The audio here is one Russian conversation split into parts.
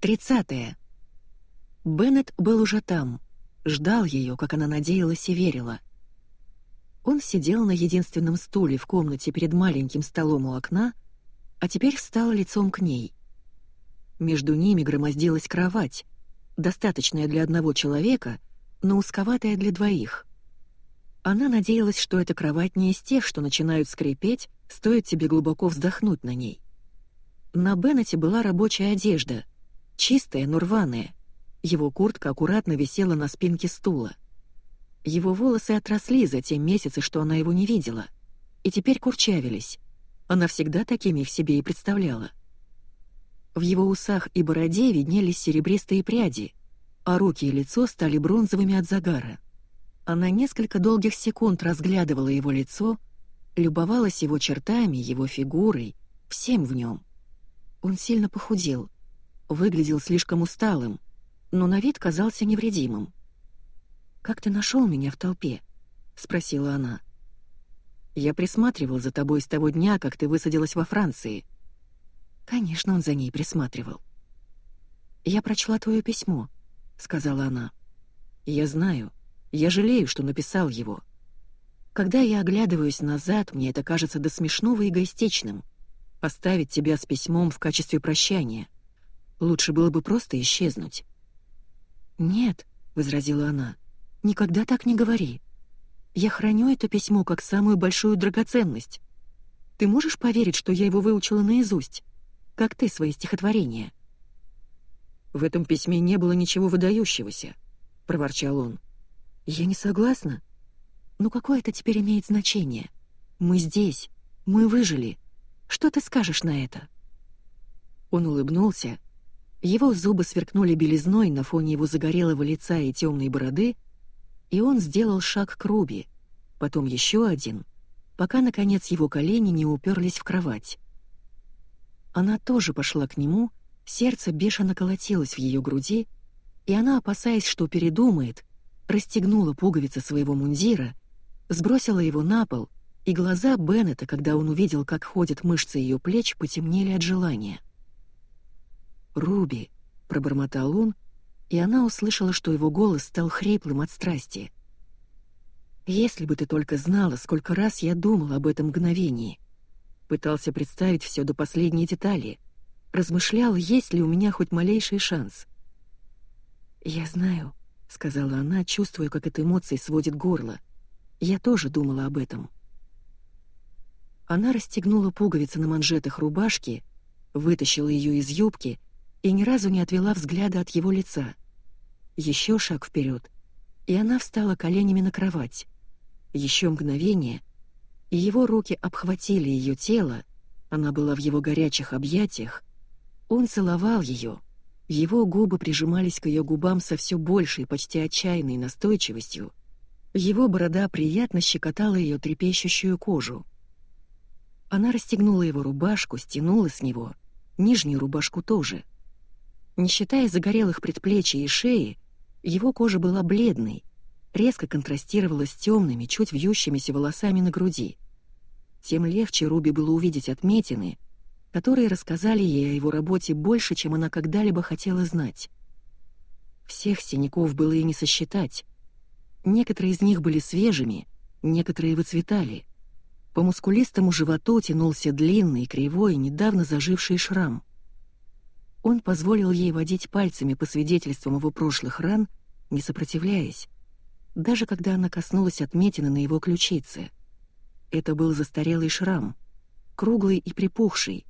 Тридцатое. Беннет был уже там, ждал ее, как она надеялась и верила. Он сидел на единственном стуле в комнате перед маленьким столом у окна, а теперь встал лицом к ней. Между ними громоздилась кровать, достаточная для одного человека, но узковатая для двоих. Она надеялась, что эта кровать не из тех, что начинают скрипеть, стоит тебе глубоко вздохнуть на ней. На Беннете была рабочая одежда — Чистая, но рваная. Его куртка аккуратно висела на спинке стула. Его волосы отросли за те месяцы, что она его не видела, и теперь курчавились. Она всегда такими их себе и представляла. В его усах и бороде виднелись серебристые пряди, а руки и лицо стали бронзовыми от загара. Она несколько долгих секунд разглядывала его лицо, любовалась его чертами, его фигурой, всем в нем. Он сильно похудел — выглядел слишком усталым, но на вид казался невредимым. «Как ты нашел меня в толпе?» — спросила она. «Я присматривал за тобой с того дня, как ты высадилась во Франции». Конечно, он за ней присматривал. «Я прочла твое письмо», — сказала она. «Я знаю. Я жалею, что написал его. Когда я оглядываюсь назад, мне это кажется до смешного эгоистичным. Оставить тебя с письмом в качестве прощания — Лучше было бы просто исчезнуть. «Нет», — возразила она, — «никогда так не говори. Я храню это письмо как самую большую драгоценность. Ты можешь поверить, что я его выучила наизусть? Как ты свои стихотворения?» «В этом письме не было ничего выдающегося», — проворчал он. «Я не согласна. Но какое это теперь имеет значение? Мы здесь, мы выжили. Что ты скажешь на это?» Он улыбнулся, его зубы сверкнули белизной на фоне его загорелого лица и темной бороды, и он сделал шаг к Руби, потом еще один, пока, наконец, его колени не уперлись в кровать. Она тоже пошла к нему, сердце бешено колотилось в ее груди, и она, опасаясь, что передумает, расстегнула пуговицы своего мундира, сбросила его на пол, и глаза Беннета, когда он увидел, как ходят мышцы ее плеч, потемнели от желания. «Руби», — пробормотал он, и она услышала, что его голос стал хриплым от страсти. «Если бы ты только знала, сколько раз я думал об этом мгновении. Пытался представить все до последней детали. Размышлял, есть ли у меня хоть малейший шанс. «Я знаю», — сказала она, чувствуя, как эта эмоция сводит горло. «Я тоже думала об этом». Она расстегнула пуговицы на манжетах рубашки, вытащила ее из юбки и ни разу не отвела взгляда от его лица. Еще шаг вперед, и она встала коленями на кровать. Еще мгновение, и его руки обхватили ее тело, она была в его горячих объятиях. Он целовал ее, его губы прижимались к ее губам со все большей, почти отчаянной настойчивостью. Его борода приятно щекотала ее трепещущую кожу. Она расстегнула его рубашку, стянула с него, нижнюю рубашку тоже — не считая загорелых предплечий и шеи, его кожа была бледной, резко контрастировала с темными, чуть вьющимися волосами на груди. Тем легче Руби было увидеть отметины, которые рассказали ей о его работе больше, чем она когда-либо хотела знать. Всех синяков было и не сосчитать. Некоторые из них были свежими, некоторые выцветали. По мускулистому животу тянулся длинный, кривой, недавно заживший шрам. Он позволил ей водить пальцами по свидетельствам его прошлых ран, не сопротивляясь, даже когда она коснулась отметины на его ключице. Это был застарелый шрам, круглый и припухший,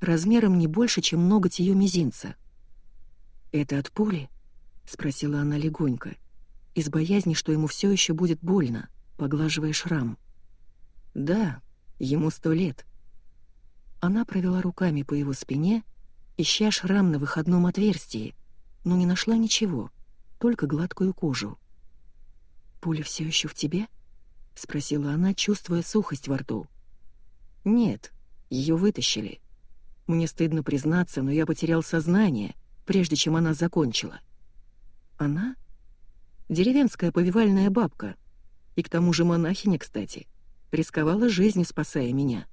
размером не больше, чем ноготь ее мизинца. «Это от пули?» — спросила она легонько, из боязни, что ему все еще будет больно, поглаживая шрам. «Да, ему сто лет». Она провела руками по его спине, ища шрам на выходном отверстии, но не нашла ничего, только гладкую кожу. «Пуля все еще в тебе?» — спросила она, чувствуя сухость во рту. «Нет, ее вытащили. Мне стыдно признаться, но я потерял сознание, прежде чем она закончила». «Она?» «Деревенская повивальная бабка. И к тому же монахиня, кстати. Рисковала жизнью, спасая меня».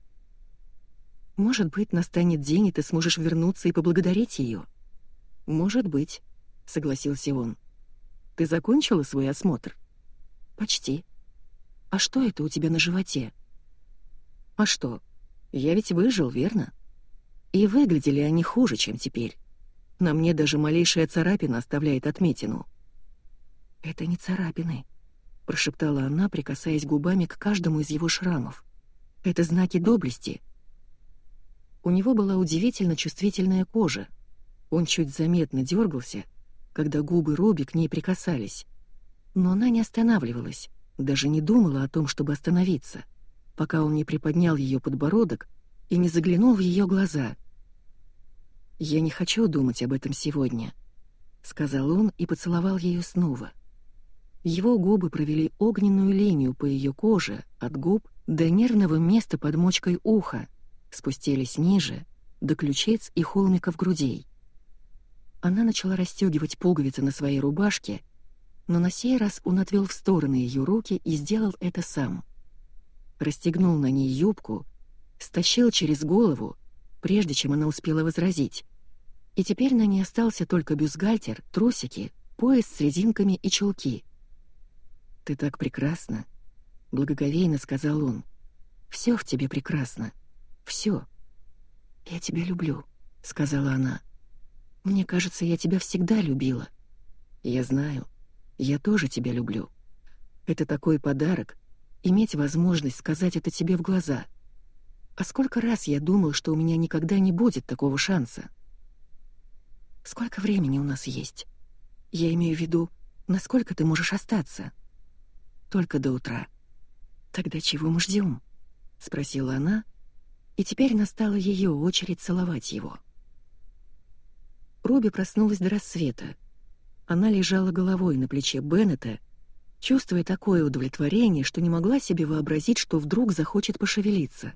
Может быть, настанет день, и ты сможешь вернуться и поблагодарить ее. «Может быть», — согласился он. «Ты закончила свой осмотр?» «Почти. А что это у тебя на животе?» «А что? Я ведь выжил, верно? И выглядели они хуже, чем теперь. На мне даже малейшая царапина оставляет отметину». «Это не царапины», — прошептала она, прикасаясь губами к каждому из его шрамов. «Это знаки доблести». У него была удивительно чувствительная кожа. Он чуть заметно дергался, когда губы Робби к ней прикасались. Но она не останавливалась, даже не думала о том, чтобы остановиться, пока он не приподнял ее подбородок и не заглянул в ее глаза. «Я не хочу думать об этом сегодня», — сказал он и поцеловал ее снова. Его губы провели огненную линию по ее коже, от губ до нервного места под мочкой уха, спустились ниже, до ключиц и холмиков грудей. Она начала расстегивать пуговицы на своей рубашке, но на сей раз он отвел в стороны ее руки и сделал это сам. Расстегнул на ней юбку, стащил через голову, прежде чем она успела возразить. И теперь на ней остался только бюстгальтер, трусики, пояс с резинками и чулки. «Ты так прекрасна», — благоговейно сказал он. «Все в тебе прекрасно. Все». «Я тебя люблю», — сказала она. «Мне кажется, я тебя всегда любила». «Я знаю. Я тоже тебя люблю. Это такой подарок — иметь возможность сказать это тебе в глаза. А сколько раз я думал, что у меня никогда не будет такого шанса?» «Сколько времени у нас есть? Я имею в виду, насколько ты можешь остаться?» «Только до утра». «Тогда чего мы ждем?» — спросила она, и теперь настала ее очередь целовать его. Робби проснулась до рассвета. Она лежала головой на плече Беннета, чувствуя такое удовлетворение, что не могла себе вообразить, что вдруг захочет пошевелиться.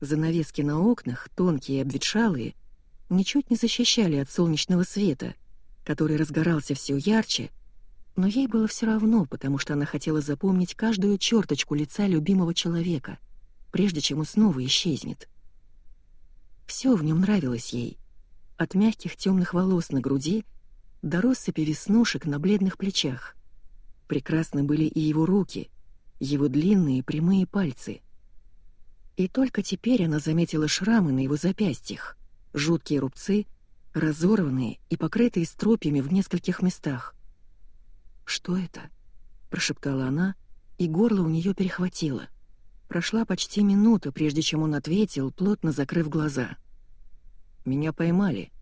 Занавески на окнах, тонкие и обветшалые, ничуть не защищали от солнечного света, который разгорался все ярче, но ей было все равно, потому что она хотела запомнить каждую черточку лица любимого человека, прежде чем он снова исчезнет. Все в нем нравилось ей, от мягких темных волос на груди до россыпи веснушек на бледных плечах. Прекрасны были и его руки, его длинные прямые пальцы. И только теперь она заметила шрамы на его запястьях, жуткие рубцы, разорванные и покрытые стропьями в нескольких местах. «Что это?» — прошептала она, и горло у нее перехватило. Прошла почти минута, прежде чем он ответил, плотно закрыв глаза. «Меня поймали.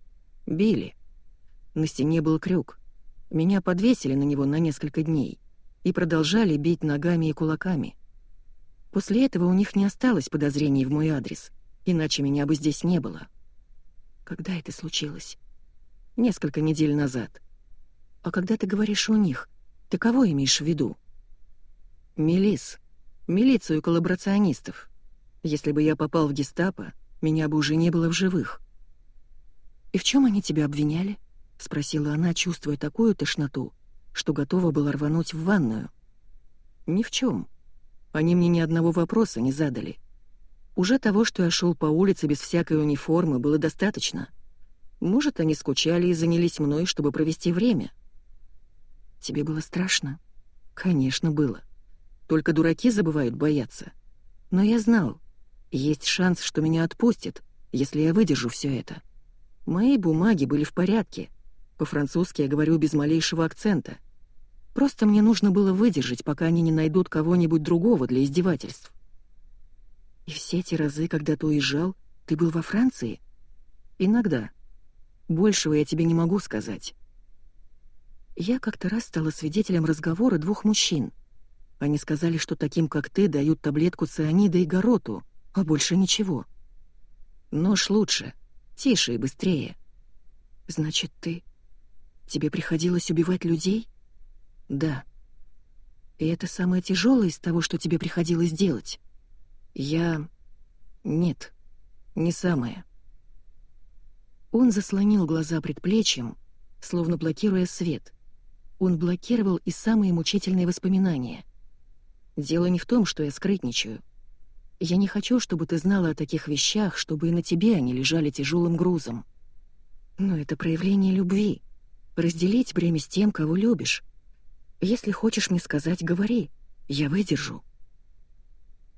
Били. На стене был крюк. Меня подвесили на него на несколько дней и продолжали бить ногами и кулаками. После этого у них не осталось подозрений в мой адрес, иначе меня бы здесь не было. Когда это случилось? Несколько недель назад. А когда ты говоришь «у них», ты кого имеешь в виду? Милис. Милицию коллаборационистов. Если бы я попал в гестапо, меня бы уже не было в живых. «И в чем они тебя обвиняли?» — спросила она, чувствуя такую тошноту, что готова была рвануть в ванную. «Ни в чем. Они мне ни одного вопроса не задали. Уже того, что я шел по улице без всякой униформы, было достаточно. Может, они скучали и занялись мной, чтобы провести время. Тебе было страшно? Конечно, было. Только дураки забывают бояться. Но я знал, есть шанс, что меня отпустят, если я выдержу все это. Мои бумаги были в порядке. По-французски я говорю без малейшего акцента. Просто мне нужно было выдержать, пока они не найдут кого-нибудь другого для издевательств. И все эти разы, когда ты уезжал, ты был во Франции? Иногда. Большего я тебе не могу сказать. Я как-то раз стала свидетелем разговора двух мужчин. Они сказали, что таким, как ты, дают таблетку цианида и гороту, а больше ничего. Нож лучше, тише и быстрее. Значит, ты... Тебе приходилось убивать людей? Да. И это самое тяжелое из того, что тебе приходилось делать? Я... Нет, не самое. Он заслонил глаза предплечьем, словно блокируя свет. Он блокировал и самые мучительные воспоминания. Дело не в том, что я скрытничаю. Я не хочу, чтобы ты знала о таких вещах, чтобы и на тебе они лежали тяжелым грузом. Но это проявление любви. Разделить бремя с тем, кого любишь. Если хочешь мне сказать, говори. Я выдержу».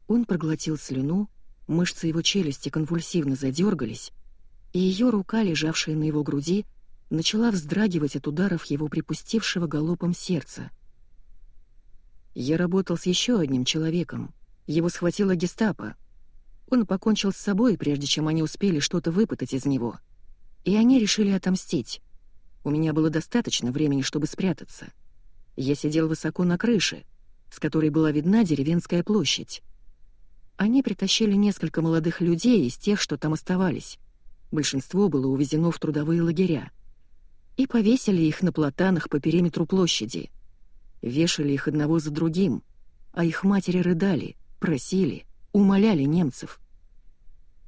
Он проглотил слюну, мышцы его челюсти конвульсивно задергались, и ее рука, лежавшая на его груди, начала вздрагивать от ударов его припустившего галопом сердца. Я работал с еще одним человеком. Его схватила гестапо. Он покончил с собой, прежде чем они успели что-то выпытать из него. И они решили отомстить. У меня было достаточно времени, чтобы спрятаться. Я сидел высоко на крыше, с которой была видна деревенская площадь. Они притащили несколько молодых людей из тех, что там оставались. Большинство было увезено в трудовые лагеря. И повесили их на платанах по периметру площади. Вешали их одного за другим, а их матери рыдали, просили, умоляли немцев.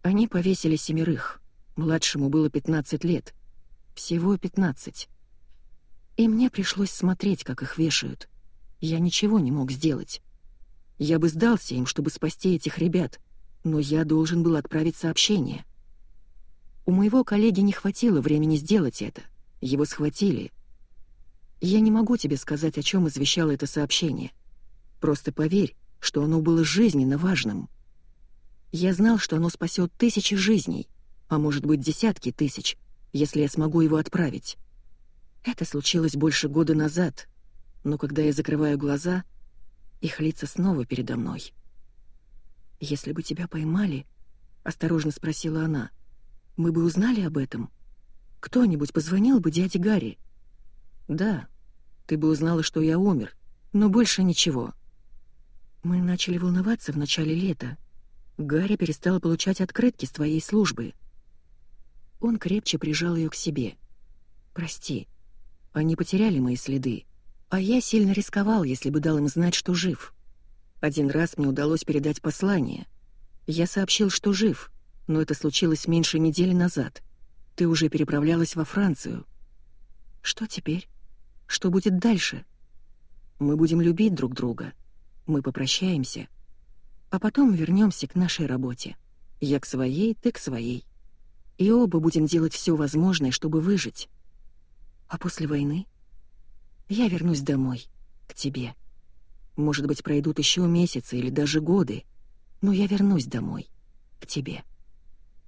Они повесили семерых. Младшему было 15 лет. Всего 15. И мне пришлось смотреть, как их вешают. Я ничего не мог сделать. Я бы сдался им, чтобы спасти этих ребят, но я должен был отправить сообщение. У моего коллеги не хватило времени сделать это. Его схватили. Я не могу тебе сказать, о чем извещало это сообщение. Просто поверь, что оно было жизненно важным. Я знал, что оно спасет тысячи жизней, а может быть десятки тысяч, если я смогу его отправить. Это случилось больше года назад, но когда я закрываю глаза, их лица снова передо мной. «Если бы тебя поймали», — осторожно спросила она, — «мы бы узнали об этом? Кто-нибудь позвонил бы дяде Гарри?» «Да, ты бы узнала, что я умер, но больше ничего». Мы начали волноваться в начале лета, Гарри перестал получать открытки с твоей службы. Он крепче прижал ее к себе. Прости, они потеряли мои следы, а я сильно рисковал, если бы дал им знать, что жив. Один раз мне удалось передать послание. Я сообщил, что жив, но это случилось меньше недели назад. Ты уже переправлялась во Францию. Что теперь? Что будет дальше? Мы будем любить друг друга. Мы попрощаемся — а потом вернемся к нашей работе. Я к своей, ты к своей. И оба будем делать все возможное, чтобы выжить. А после войны я вернусь домой, к тебе. Может быть, пройдут еще месяцы или даже годы, но я вернусь домой, к тебе.